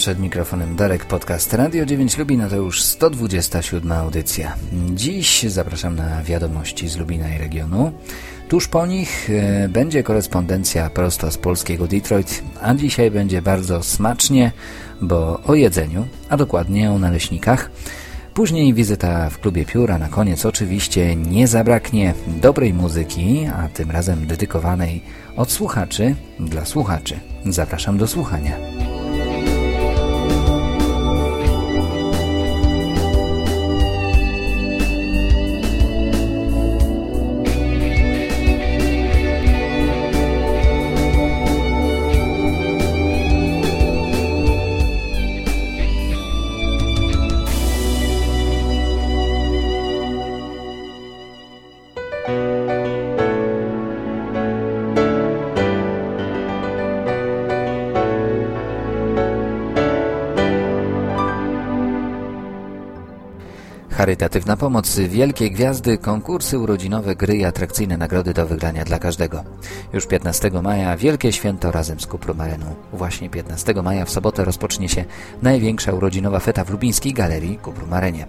Przed mikrofonem Darek Podcast Radio 9 Lubina, to już 127 audycja. Dziś zapraszam na wiadomości z Lubina i regionu. Tuż po nich e, będzie korespondencja prosto z polskiego Detroit, a dzisiaj będzie bardzo smacznie, bo o jedzeniu, a dokładnie o naleśnikach. Później wizyta w klubie pióra, na koniec oczywiście nie zabraknie dobrej muzyki, a tym razem dedykowanej od słuchaczy dla słuchaczy. Zapraszam do słuchania. Charytatywna pomoc, wielkie gwiazdy, konkursy urodzinowe, gry i atrakcyjne nagrody do wygrania dla każdego. Już 15 maja wielkie święto razem z Kuprum Areną. Właśnie 15 maja w sobotę rozpocznie się największa urodzinowa feta w lubińskiej galerii Kuprum Arenie.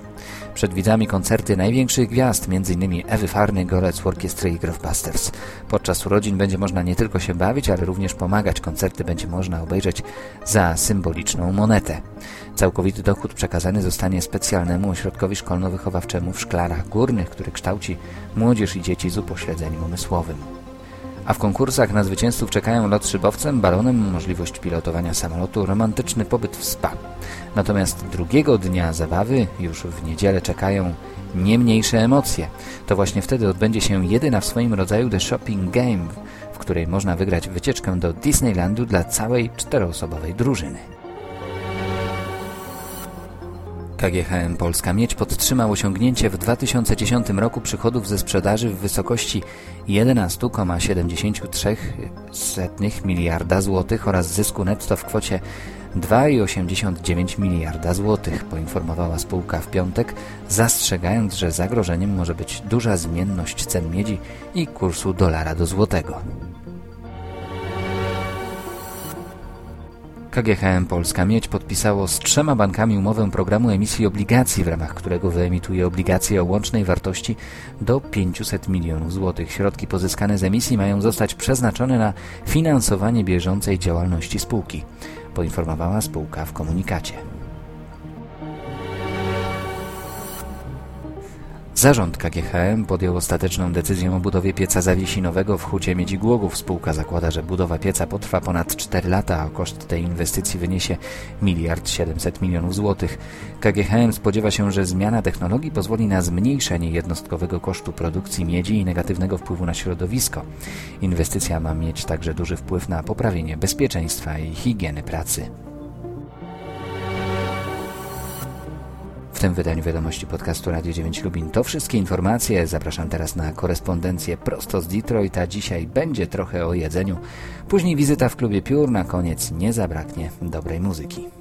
Przed widzami koncerty największych gwiazd, m.in. Ewy Farny, Golec, Orkiestry i Growbusters. Podczas urodzin będzie można nie tylko się bawić, ale również pomagać. Koncerty będzie można obejrzeć za symboliczną monetę. Całkowity dochód przekazany zostanie specjalnemu ośrodkowi szkolno-wychowawczemu w Szklarach Górnych, który kształci młodzież i dzieci z upośledzeniem umysłowym. A w konkursach na zwycięzców czekają lot szybowcem, balonem, możliwość pilotowania samolotu, romantyczny pobyt w spa. Natomiast drugiego dnia zabawy, już w niedzielę czekają nie mniejsze emocje. To właśnie wtedy odbędzie się jedyna w swoim rodzaju The Shopping Game, w której można wygrać wycieczkę do Disneylandu dla całej czteroosobowej drużyny. KGHM Polska Miedź podtrzymał osiągnięcie w 2010 roku przychodów ze sprzedaży w wysokości 11,73 miliarda złotych oraz zysku netto w kwocie 2,89 miliarda złotych, poinformowała spółka w piątek, zastrzegając, że zagrożeniem może być duża zmienność cen miedzi i kursu dolara do złotego. KGHM Polska Miedź podpisało z trzema bankami umowę programu emisji obligacji, w ramach którego wyemituje obligacje o łącznej wartości do 500 milionów złotych. Środki pozyskane z emisji mają zostać przeznaczone na finansowanie bieżącej działalności spółki, poinformowała spółka w komunikacie. Zarząd KGHM podjął ostateczną decyzję o budowie pieca zawiesinowego w Hucie Miedzi Głogów. Spółka zakłada, że budowa pieca potrwa ponad 4 lata, a koszt tej inwestycji wyniesie 1 700 milionów złotych. KGHM spodziewa się, że zmiana technologii pozwoli na zmniejszenie jednostkowego kosztu produkcji miedzi i negatywnego wpływu na środowisko. Inwestycja ma mieć także duży wpływ na poprawienie bezpieczeństwa i higieny pracy. Tym wydaniu wiadomości podcastu Radio 9 Lubin to wszystkie informacje. Zapraszam teraz na korespondencję prosto z Detroit, a dzisiaj będzie trochę o jedzeniu. Później wizyta w klubie Piór, na koniec nie zabraknie dobrej muzyki.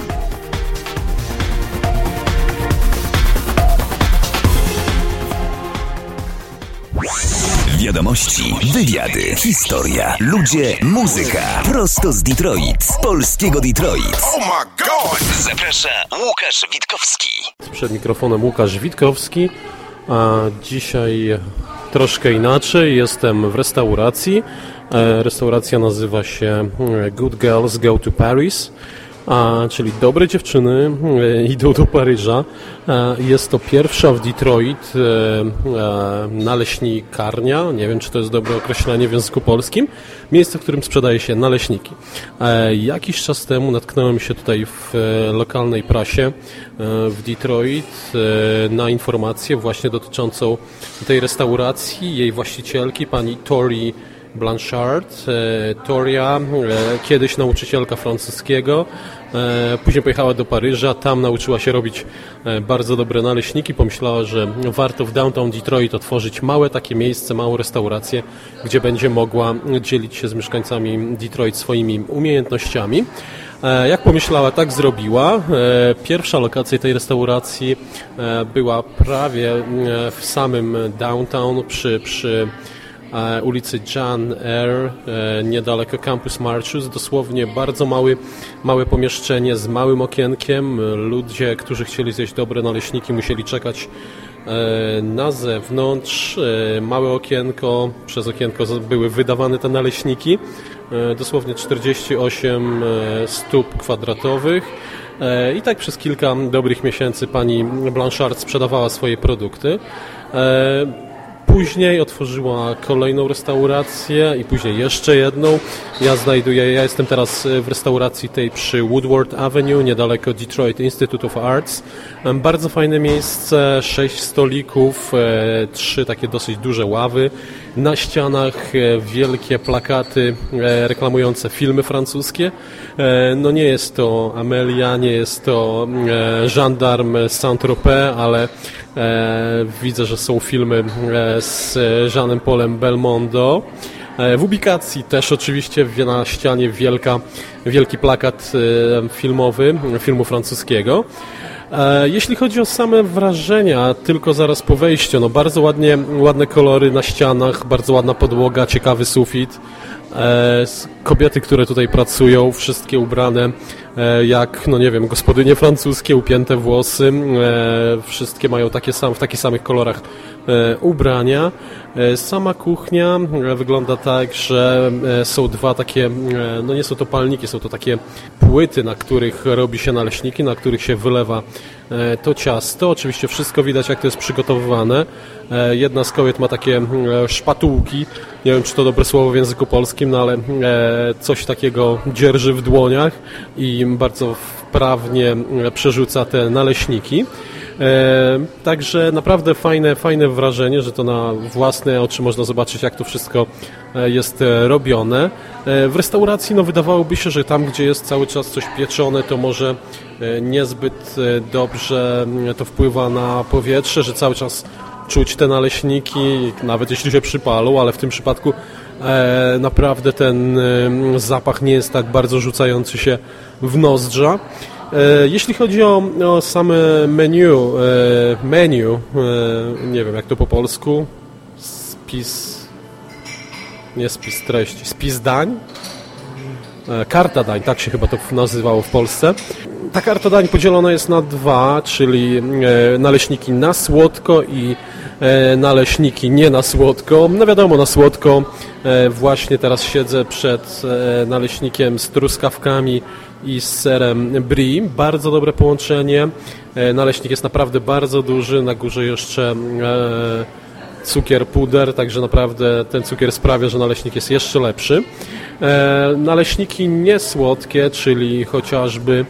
Wiadomości, wywiady, historia, ludzie, muzyka. Prosto z Detroit, z polskiego Detroit. Oh my god! Zaprasza Łukasz Witkowski. Przed mikrofonem Łukasz Witkowski. A dzisiaj troszkę inaczej. Jestem w restauracji. E, Restauracja nazywa się e, Good Girls Go to Paris. A, czyli dobre dziewczyny e, idą do Paryża. E, jest to pierwsza w Detroit e, e, naleśnikarnia, nie wiem czy to jest dobre określenie w języku polskim, miejsce, w którym sprzedaje się naleśniki. E, jakiś czas temu natknąłem się tutaj w e, lokalnej prasie w Detroit na informację właśnie dotyczącą tej restauracji, jej właścicielki, pani Tori Blanchard, Toria, kiedyś nauczycielka francuskiego, później pojechała do Paryża, tam nauczyła się robić bardzo dobre naleśniki, pomyślała, że warto w downtown Detroit otworzyć małe takie miejsce, małą restaurację, gdzie będzie mogła dzielić się z mieszkańcami Detroit swoimi umiejętnościami. E, jak pomyślała, tak zrobiła. E, pierwsza lokacja tej restauracji e, była prawie w samym downtown przy, przy ulicy John Eyre, niedaleko Campus Martius. Dosłownie bardzo mały, małe pomieszczenie z małym okienkiem. Ludzie, którzy chcieli zjeść dobre naleśniki, musieli czekać na zewnątrz. Małe okienko, przez okienko były wydawane te naleśniki. E, dosłownie 48 e, stóp kwadratowych. E, I tak przez kilka dobrych miesięcy pani Blanchard sprzedawała swoje produkty. Później otworzyła kolejną restaurację i później jeszcze jedną. Ja znajduję, ja jestem teraz w restauracji tej przy Woodward Avenue, niedaleko Detroit Institute of Arts. Bardzo fajne miejsce, sześć stolików, trzy takie dosyć duże ławy. Na ścianach e, wielkie plakaty e, reklamujące filmy francuskie. E, no nie jest to Amelia, nie jest to Gendarme Saint-Tropez, ale widzę, że są filmy z Jeanem Polem Belmondo. W ubikacji też oczywiście na ścianie wielka, wielki plakat filmowy, filmu francuskiego. E, jeśli chodzi o same wrażenia, tylko zaraz po wejściu, no bardzo ładnie, ładne kolory na ścianach, bardzo ładna podłoga, ciekawy sufit. E, kobiety, które tutaj pracują, wszystkie ubrane e, jak, no nie wiem, gospodynie francuskie, upięte włosy, wszystkie mają takie sam, w takich samych kolorach ubrania. Sama kuchnia wygląda tak, że są dwa takie, no nie są to palniki, są to takie płyty, na których robi się naleśniki, na których się wylewa e, to ciasto. Oczywiście wszystko widać, jak to jest przygotowywane. E, jedna z kobiet ma takie e, szpatułki, nie wiem, czy to dobre słowo w języku polskim, no ale coś takiego dzierży w dłoniach i bardzo wprawnie przerzuca te naleśniki. Także naprawdę fajne, fajne wrażenie, że to na własne oczy można zobaczyć, jak to wszystko jest robione. W restauracji no, wydawałoby się, że tam, gdzie jest cały czas coś pieczone, to może niezbyt dobrze to wpływa na powietrze, że cały czas czuć te naleśniki, nawet jeśli się przypalą, ale w tym przypadku e, naprawdę ten e, zapach nie jest tak bardzo rzucający się w nozdrza. E, jeśli chodzi o, o same menu, e, menu, e, nie wiem jak to po polsku, spis, nie spis treści, spis dań, karta dań, tak się chyba to nazywało w Polsce. Ta karta dań podzielona jest na dwa, czyli naleśniki na słodko i naleśniki nie na słodko. No wiadomo, na słodko właśnie teraz siedzę przed naleśnikiem z truskawkami i z serem brie. Bardzo dobre połączenie. E, naleśnik jest naprawdę bardzo duży. Na górze jeszcze e, cukier puder, także naprawdę ten cukier sprawia, że naleśnik jest jeszcze lepszy. E, naleśniki niesłodkie, czyli chociażby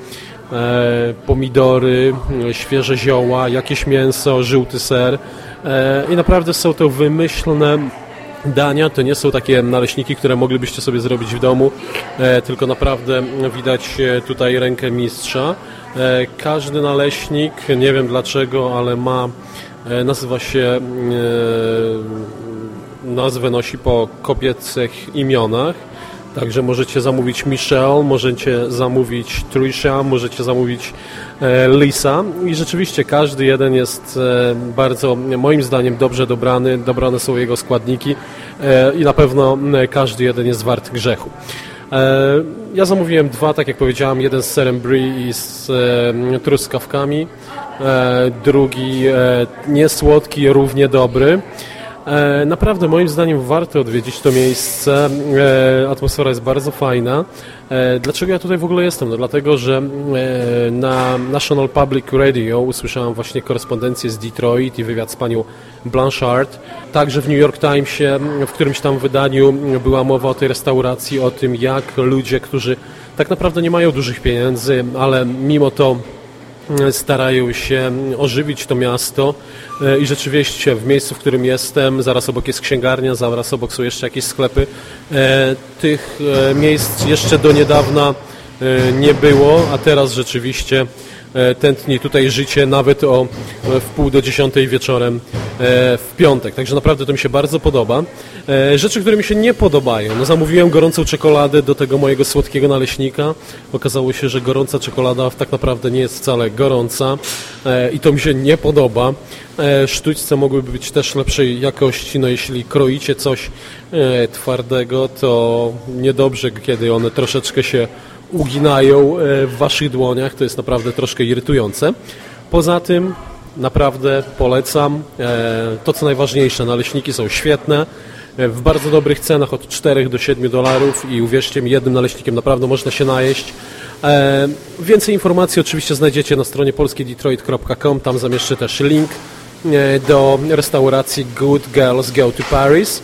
pomidory, świeże zioła, jakieś mięso, żółty ser i naprawdę są to wymyślne dania to nie są takie naleśniki, które moglibyście sobie zrobić w domu, e, tylko naprawdę widać tutaj rękę mistrza. E, każdy naleśnik, nie wiem dlaczego, ale ma, e, nazywa się, nazwę nosi po kobiecych imionach. Także możecie zamówić Michelle, możecie zamówić Trisha, możecie zamówić e, Lisa i rzeczywiście każdy jeden jest e, bardzo, moim zdaniem, dobrze dobrany, dobrane są jego składniki e, i na pewno każdy jeden jest wart grzechu. Ja zamówiłem dwa, tak jak powiedziałem, jeden z serem brie i z truskawkami, drugi niesłodki, równie dobry. E, naprawdę moim zdaniem warto odwiedzić to miejsce. E, atmosfera jest bardzo fajna. E, dlaczego ja tutaj w ogóle jestem? No dlatego, że na National Public Radio usłyszałem właśnie korespondencję z Detroit i wywiad z panią Blanchard. Także w New York Timesie, w którymś tam wydaniu była mowa o tej restauracji, o tym jak ludzie, którzy tak naprawdę nie mają dużych pieniędzy, ale mimo to starają się ożywić to miasto e, i rzeczywiście w miejscu, w którym jestem, zaraz obok jest księgarnia, zaraz obok są jeszcze jakieś sklepy. E, tych e, miejsc jeszcze do niedawna nie było, a teraz rzeczywiście tętni tutaj życie nawet o e, w pół do dziesiątej wieczorem e, w piątek. Także naprawdę to mi się bardzo podoba. Rzeczy, które mi się nie podobają. No, zamówiłem gorącą czekoladę do tego mojego słodkiego naleśnika. Okazało się, że gorąca czekolada tak naprawdę nie jest wcale gorąca i to mi się nie podoba. Sztućce mogłyby być też lepszej jakości. No jeśli kroicie coś twardego, to niedobrze, kiedy one troszeczkę się uginają e, w Waszych dłoniach. To jest naprawdę troszkę irytujące. Poza tym naprawdę polecam. E, to co najważniejsze, naleśniki są świetne e, w bardzo dobrych cenach od 4 do 7 dolarów i uwierzcie mi, jednym naleśnikiem naprawdę można się najeść. Więcej informacji oczywiście znajdziecie na stronie polskiedetroit.com, tam zamieszczę też link do restauracji Good Girls Go to Paris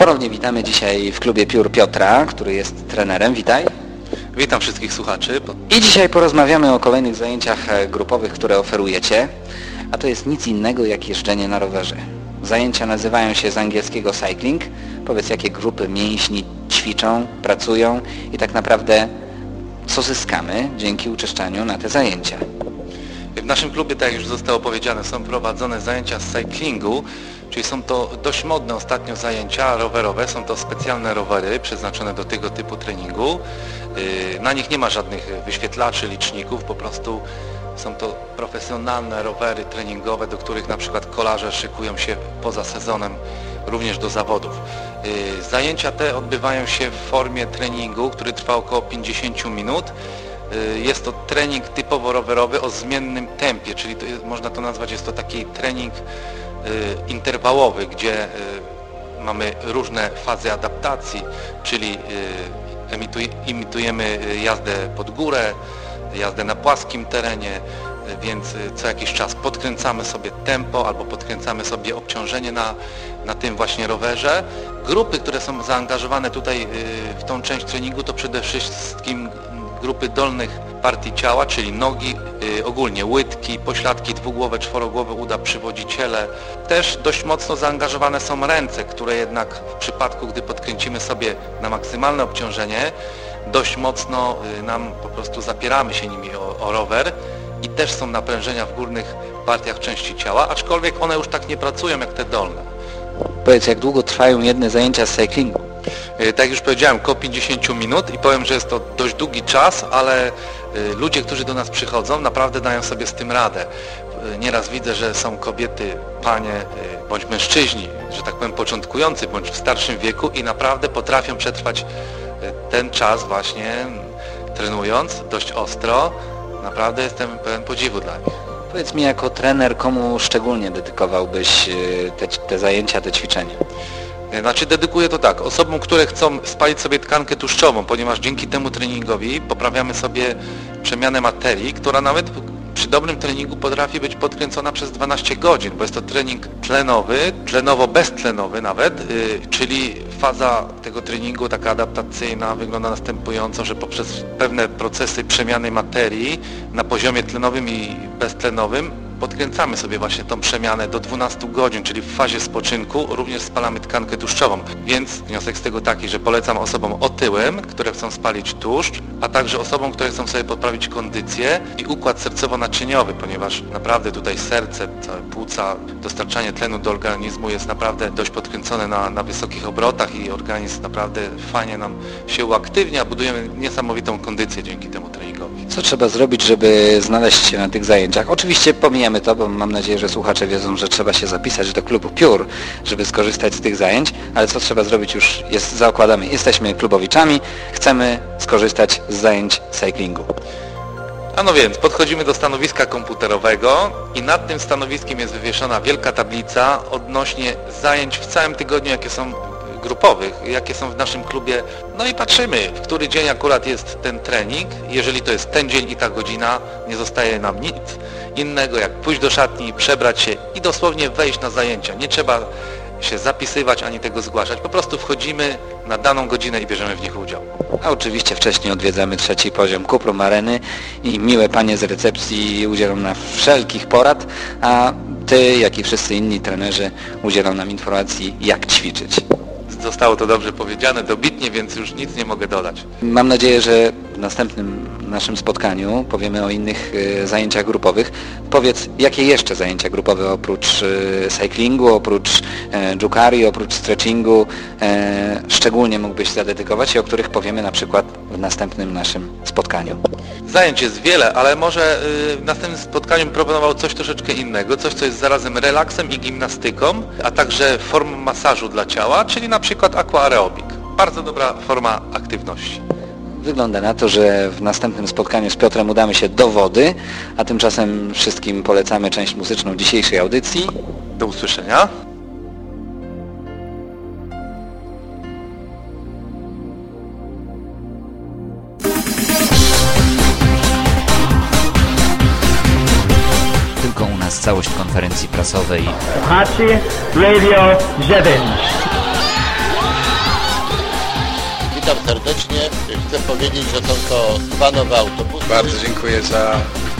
Ponownie witamy dzisiaj w klubie Piór Piotra, który jest trenerem. Witaj. Witam wszystkich słuchaczy. I dzisiaj porozmawiamy o kolejnych zajęciach e, grupowych, które oferujecie, a to jest nic innego jak jeżdżenie na rowerze. Zajęcia nazywają się z angielskiego cycling. Powiedz, jakie grupy mięśni ćwiczą, pracują i tak naprawdę co zyskamy dzięki uczeszczaniu na te zajęcia. W naszym klubie, tak jak już zostało powiedziane, są prowadzone zajęcia z cyklingu, Czyli są to dość modne ostatnio zajęcia rowerowe, są to specjalne rowery przeznaczone do tego typu treningu. Y, na nich nie ma żadnych wyświetlaczy, liczników, po prostu są to profesjonalne rowery treningowe, do których na przykład kolarze szykują się poza sezonem również do zawodów. Y, zajęcia te odbywają się w formie treningu, który trwa około 50 minut. Y, jest to trening typowo rowerowy o zmiennym tempie, czyli to można to nazwać, jest to taki trening interwałowy, gdzie y, mamy różne fazy adaptacji, czyli y, imitujemy jazdę pod górę, jazdę na płaskim terenie, więc co jakiś czas podkręcamy sobie tempo albo podkręcamy sobie obciążenie na, na tym właśnie rowerze. Grupy, które są zaangażowane tutaj w tą część treningu to przede wszystkim grupy dolnych partii ciała, czyli nogi, yy, ogólnie łydki, pośladki dwugłowe, czworogłowe, uda, przywodziciele. Też dość mocno zaangażowane są ręce, które jednak w przypadku, gdy podkręcimy sobie na maksymalne obciążenie, dość mocno yy, nam po prostu zapieramy się nimi o, o rower i też są naprężenia w górnych partiach części ciała, aczkolwiek one już tak nie pracują jak te dolne. Powiedz, jak długo trwają jedne zajęcia z cyklingu? E, tak jak już powiedziałem, około 50 minut i powiem, że jest to dość długi czas, ale e, ludzie, którzy do nas przychodzą, naprawdę dają sobie z tym radę. E, nieraz widzę, że są kobiety, panie bądź mężczyźni, że tak powiem początkujący bądź w starszym wieku i naprawdę potrafią przetrwać ten czas właśnie trenując dość ostro. Naprawdę jestem pełen podziwu dla nich. Powiedz mi jako trener, komu szczególnie dedykowałbyś te, te zajęcia, te ćwiczenia? Znaczy dedykuję to tak, osobom, które chcą spalić sobie tkankę tłuszczową, ponieważ dzięki temu treningowi poprawiamy sobie przemianę materii, która nawet przy dobrym treningu potrafi być podkręcona przez 12 godzin, bo jest to trening tlenowy, tlenowo-beztlenowy nawet, yy, czyli faza tego treningu taka adaptacyjna wygląda następująco, że poprzez pewne procesy przemiany materii na poziomie tlenowym i beztlenowym podkręcamy sobie właśnie tą przemianę do 12 godzin, czyli w fazie spoczynku również spalamy tkankę tłuszczową. Więc wniosek z tego taki, że polecam osobom otyłym, które chcą spalić tłuszcz, a także osobom, które chcą sobie poprawić kondycję i układ sercowo-naczyniowy, ponieważ naprawdę tutaj serce, płuca, dostarczanie tlenu do organizmu jest naprawdę dość podkręcone na, na wysokich obrotach i organizm naprawdę fajnie nam się uaktywnia, budujemy niesamowitą kondycję dzięki temu treningowi. Co trzeba zrobić, żeby znaleźć się na tych zajęciach? Oczywiście pomijam powiemy to, bo mam nadzieję, że słuchacze wiedzą, że trzeba się zapisać do klubu Piór, żeby skorzystać z tych zajęć, ale co trzeba zrobić już jest, zakładamy, jesteśmy klubowiczami, chcemy skorzystać z zajęć cyklingu. A no więc, podchodzimy do stanowiska komputerowego i nad tym stanowiskiem jest wywieszona wielka tablica odnośnie zajęć w całym tygodniu, jakie są grupowych, jakie są w naszym klubie. No i patrzymy, w który dzień akurat jest ten trening. Jeżeli to jest ten dzień i ta godzina, nie zostaje nam nic innego, jak pójść do szatni, przebrać się i dosłownie wejść na zajęcia. Nie trzeba się zapisywać ani tego zgłaszać. Po prostu wchodzimy na daną godzinę i bierzemy w nich udział. A oczywiście wcześniej odwiedzamy trzeci poziom Kuprum Areny i miłe panie z recepcji udzielą nam wszelkich porad, a ty, jak i wszyscy inni trenerzy udzielą nam informacji, jak ćwiczyć. Zostało to dobrze powiedziane, dobitnie, więc już nic nie mogę dodać. Mam nadzieję, że w następnym naszym spotkaniu powiemy o innych y, zajęciach grupowych. Powiedz, jakie jeszcze zajęcia grupowe oprócz y, cyklingu, oprócz y, jukari, oprócz stretchingu szczególnie mógłbyś zadedykować i o których powiemy na przykład w następnym naszym spotkaniu. Zajęć jest wiele, ale może w następnym spotkaniu proponował coś troszeczkę innego, coś co jest zarazem relaksem i gimnastyką, a także formą masażu dla ciała, czyli na przykład aquaerobik. Bardzo dobra forma aktywności. Wygląda na to, że w następnym spotkaniu z Piotrem udamy się do wody, a tymczasem wszystkim polecamy część muzyczną dzisiejszej audycji. Do usłyszenia. Całość konferencji prasowej. Hachi Radio 9. Witam serdecznie. Chcę powiedzieć, że są to dwa nowe autobusy. Bardzo dziękuję za,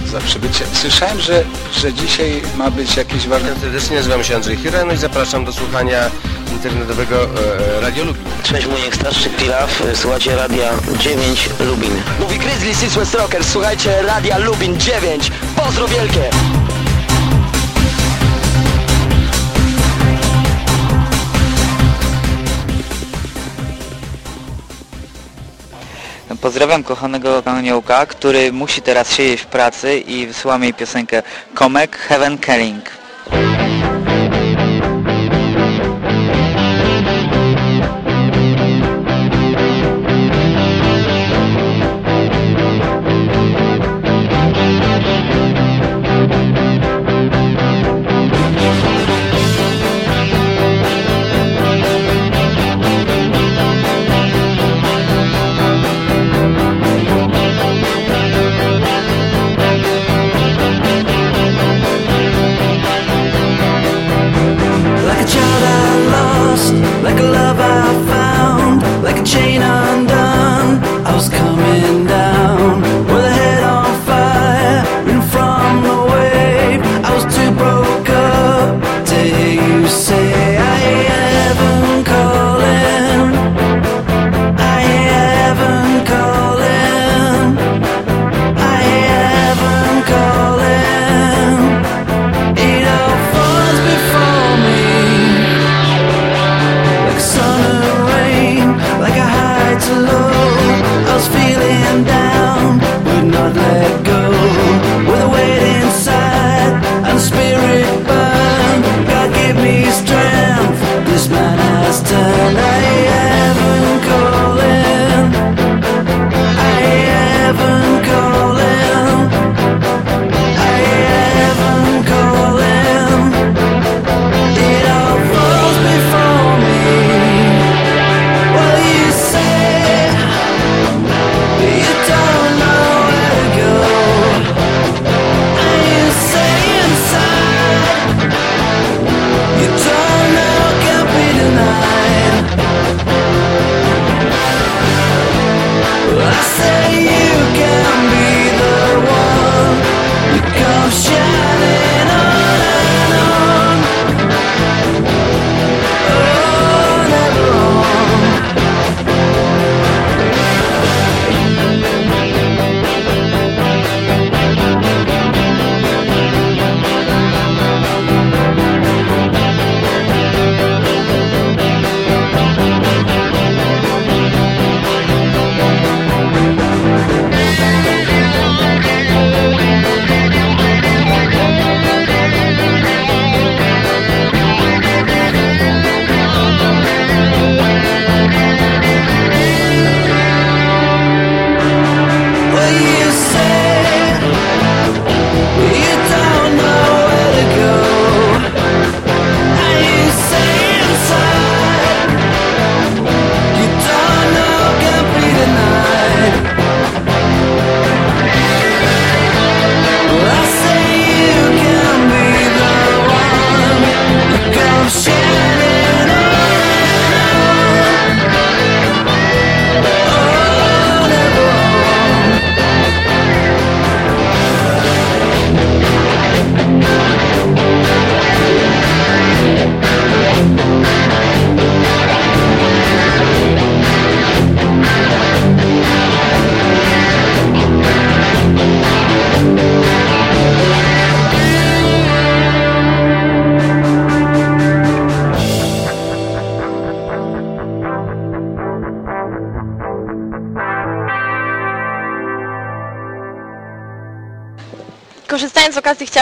za przybycie. Słyszałem, że, że dzisiaj ma być jakieś ważne... Witam serdecznie, nazywam się Andrzej Hirano i zapraszam do słuchania internetowego e, Radio Lubin. Cześć, mój starszy Pilaw, słuchajcie Radia 9 Lubin. Mówi Grizzly Six West Rocker, słuchajcie Radia Lubin 9. Pozdro wielkie! Pozdrawiam kochanego aniołka, który musi teraz siedzieć w pracy i wysyłam jej piosenkę Comek Heaven Caring.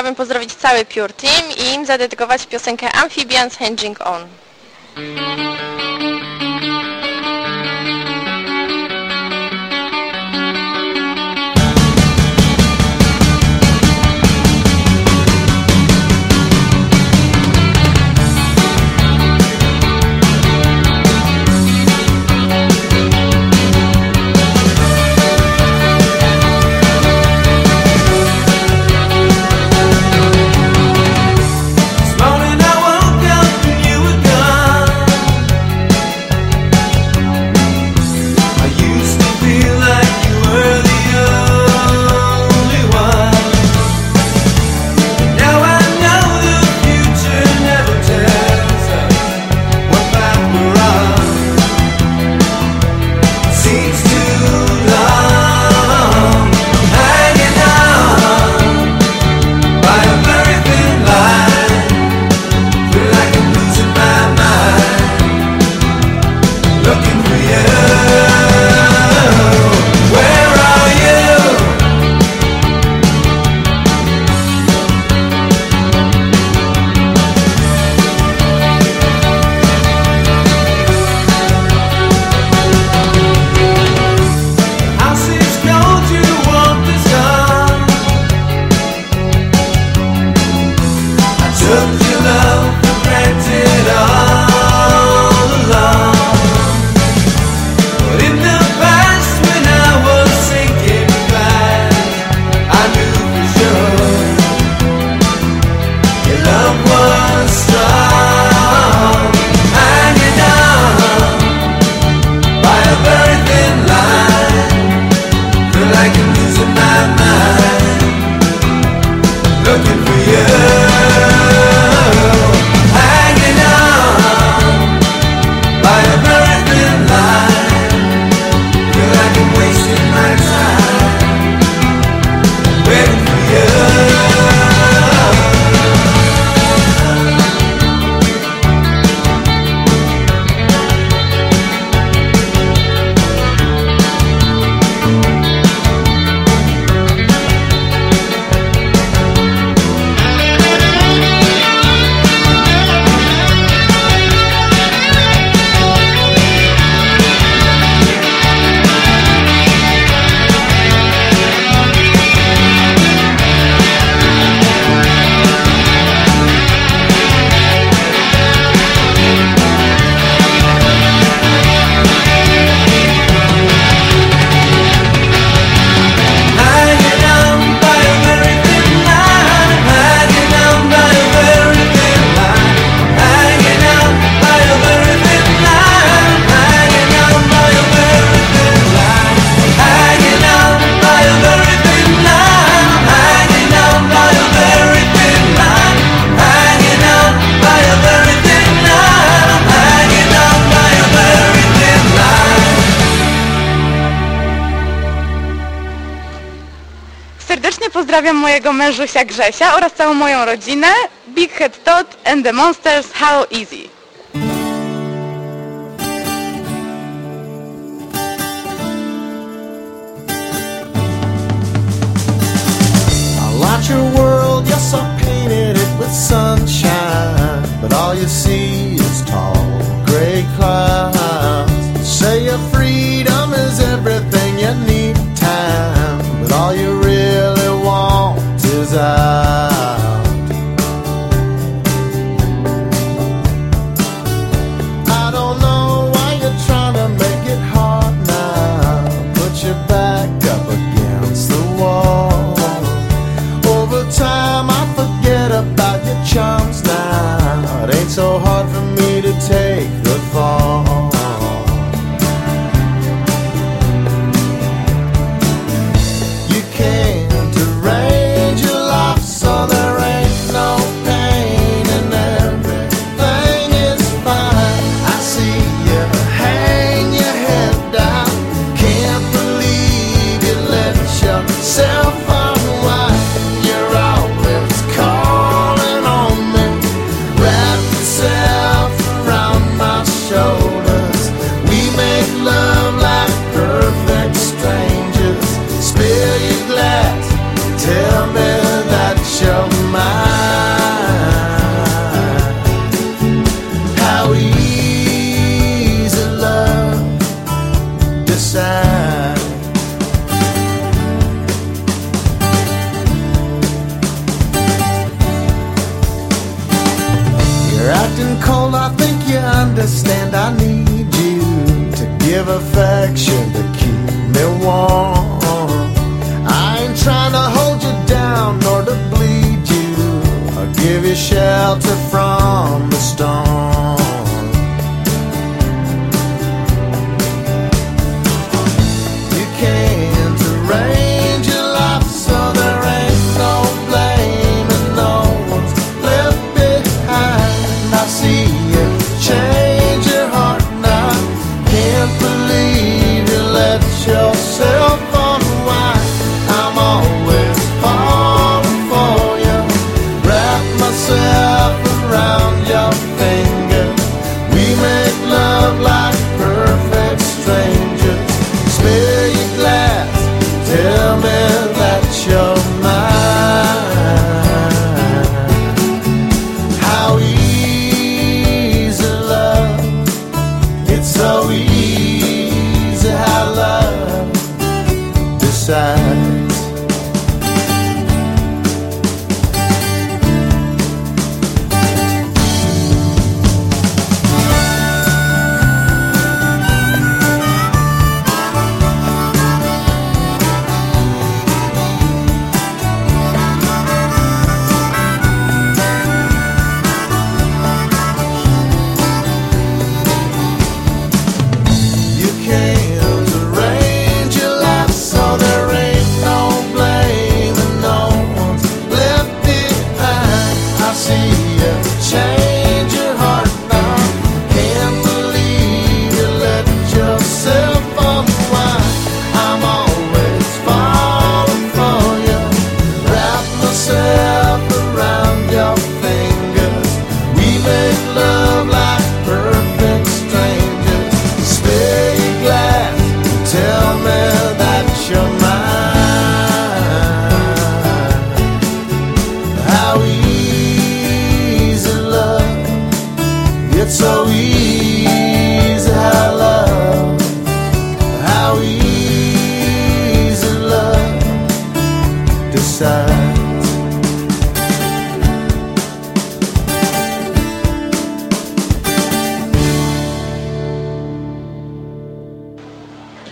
Chciałabym pozdrowić cały Pure Team i im zadedykować piosenkę Amphibians Hanging On. Pozdrawiam mojego mężusia Grzesia oraz całą moją rodzinę. Big Head Todd and the Monsters How Easy. your world, I painted it with sunshine. But all you see is tall, gray clouds.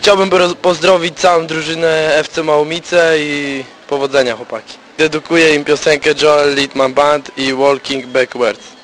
Chciałbym pozdrowić całą drużynę FC Małomice i powodzenia chłopaki. Dedukuję im piosenkę Joel Litman Band i Walking Backwards.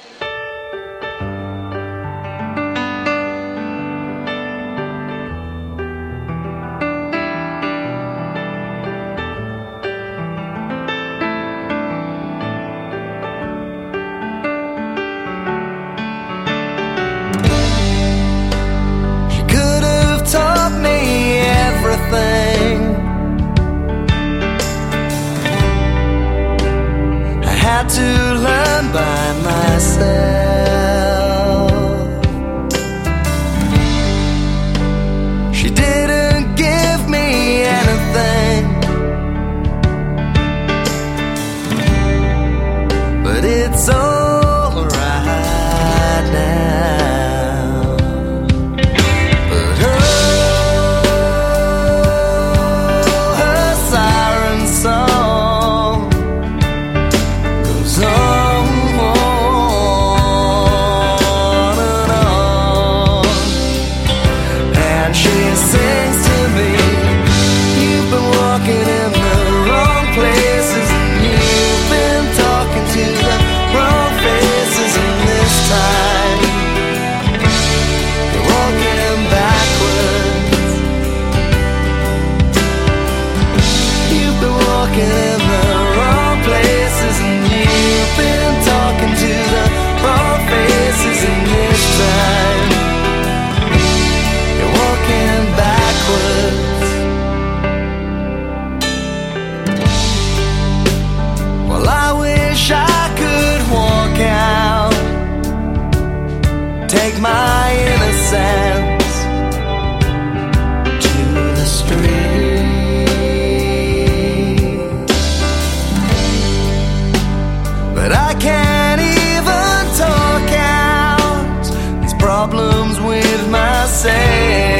say.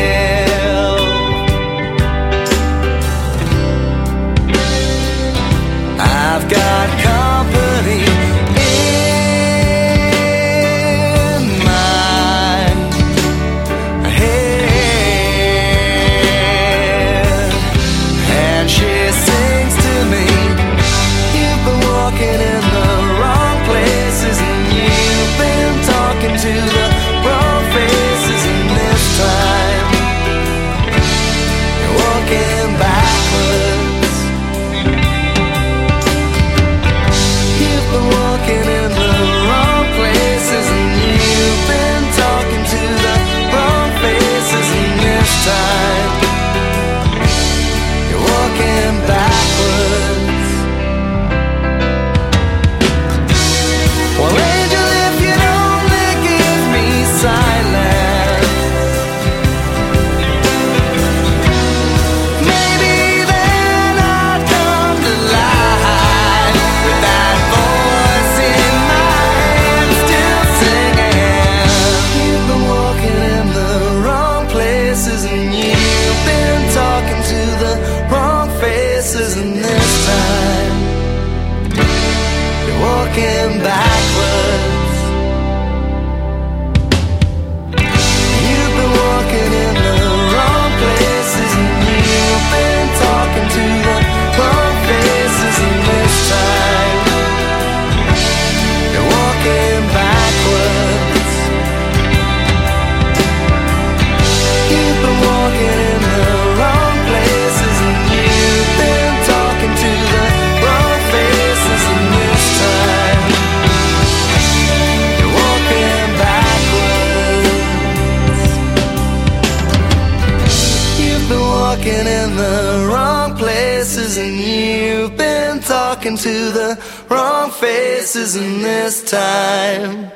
Walking in the wrong places and you've been talking to the wrong faces and this time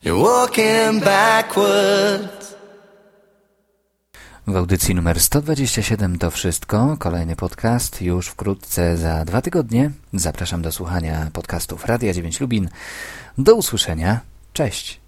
you're walking backwards. W audycji numer 127 to wszystko. Kolejny podcast już wkrótce za dwa tygodnie. Zapraszam do słuchania podcastów Radia 9 Lubin. Do usłyszenia. Cześć.